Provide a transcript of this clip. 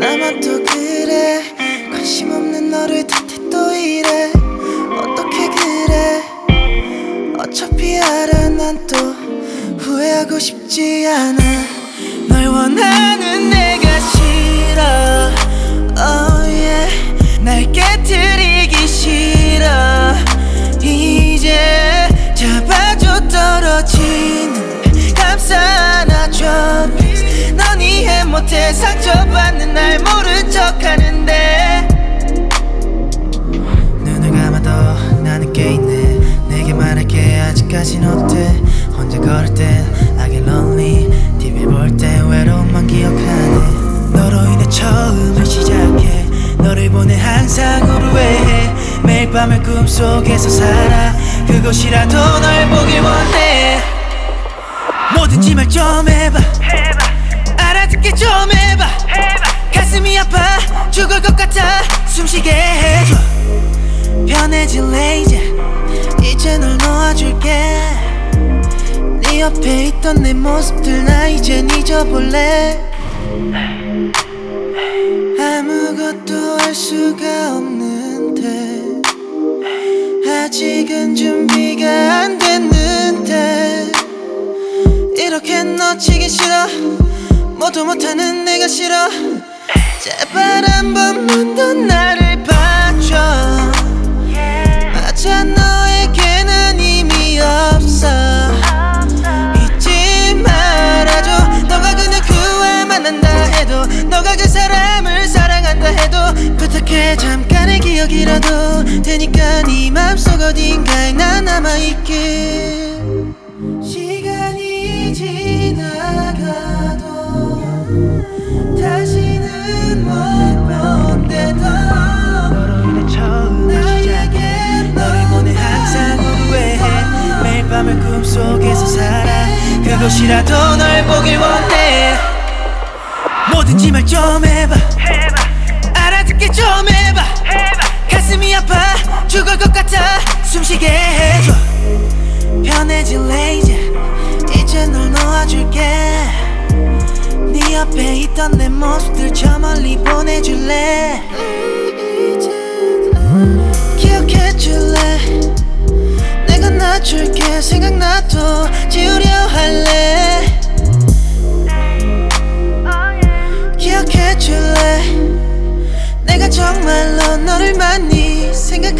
나만 또 그래. 관심 없는 너를 탓해 또 이래. 어떻게 그래? 어차피 알아 난 또 후회하고 싶지 않아. 널 원하는 못해 상처받는 날 모른 척 하는데. 눈을 감아도 나는 꽤 있네. 내게 말할게 아직까진 어때? 혼자 걸을 땐 I get lonely. TV 볼땐 외로움만 기억하네. 너로 인해 처음을 시작해. 너를 보내 항상 후회해. 매일 밤을 꿈속에서 살아. 그곳이라도 널 보길 원해. 뭐든지 말 좀 해봐 알아듣게 좀 해봐. 가슴이 아파. 죽을 것 같아. 숨쉬게 해줘 편해질래 이제. 이제 널 놓아줄게. 네 옆에 있던 내 모습들 나 이젠 잊어볼래? 아무것도 할 수가 없는데. 아직은 준비가 안 됐는데. 이렇게 놓치기 싫어 모두 못하는 내가 싫어. 제발 한 번만 더 나를 봐줘. 맞아 너에게는 의미 없어. 잊지 말아줘. 너가 그 누구와 만난다 해도 너가 그 사람을 사랑한다 해도 부탁해. 잠깐의 기억이라도 되니까 네 맘속 어딘가에 나 남아있길 그곳이라도 널 보길 원해. 뭐든지 말좀 해 옆에 있던 내 모습들 저 멀리 보내줄래? 기억해줄래? 내가 놔줄게. 생각나도 지우려 할래? 기억해줄래? 내가 정말로 너를 많이 생각하